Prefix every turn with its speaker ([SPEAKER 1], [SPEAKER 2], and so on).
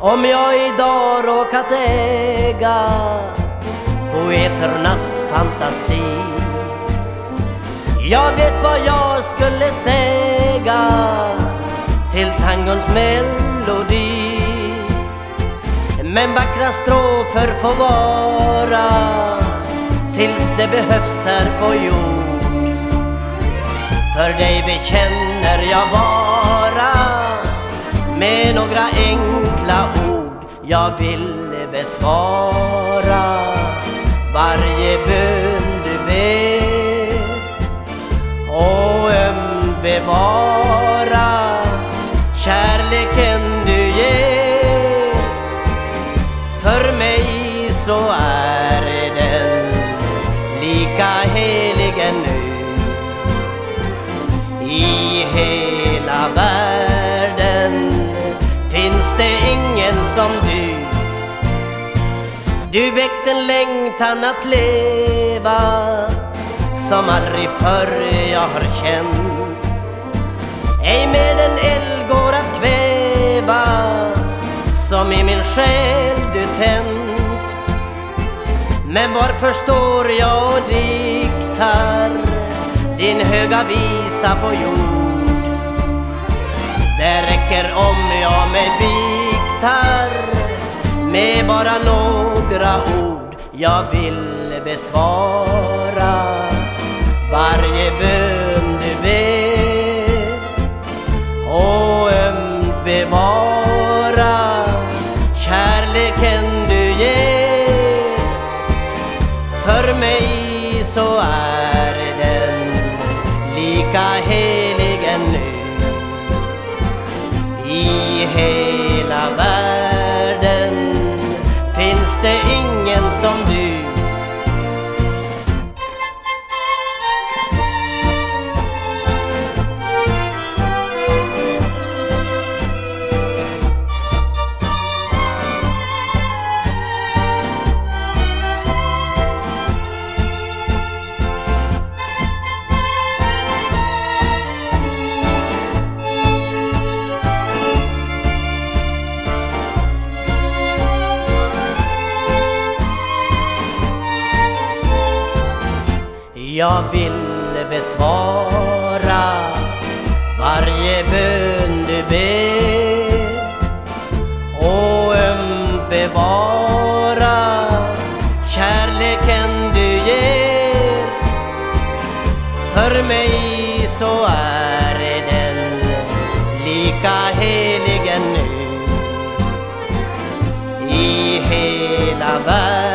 [SPEAKER 1] Om jag idag råkat äga poeternas fantasi. Jag vet vad jag skulle säga till tangons melodi. Men vackra strofer får vara tills det behövs här på jord. För dig bekänner jag bara med några alla ord jag vill besvara. Varje bön du ber och ömt bevara. Kärleken du ger för mig så är den lika helig ännu. Du väckt en längtan att leva som aldrig förr jag har känt. Ej med en eld går att kväva som i min själ du tänt. Men varför står jag och diktar din höga visa på jord? Det räcker om jag mig biktar med bara några ord jag vill besvara varje bön du ber och ömt bevara kärleken du ger. För mig så är den lika helig ännu i hel Jag vill besvara varje bön du ber och ömt bevara kärleken du ger. För mig så är den lika helig ännu i hela världen.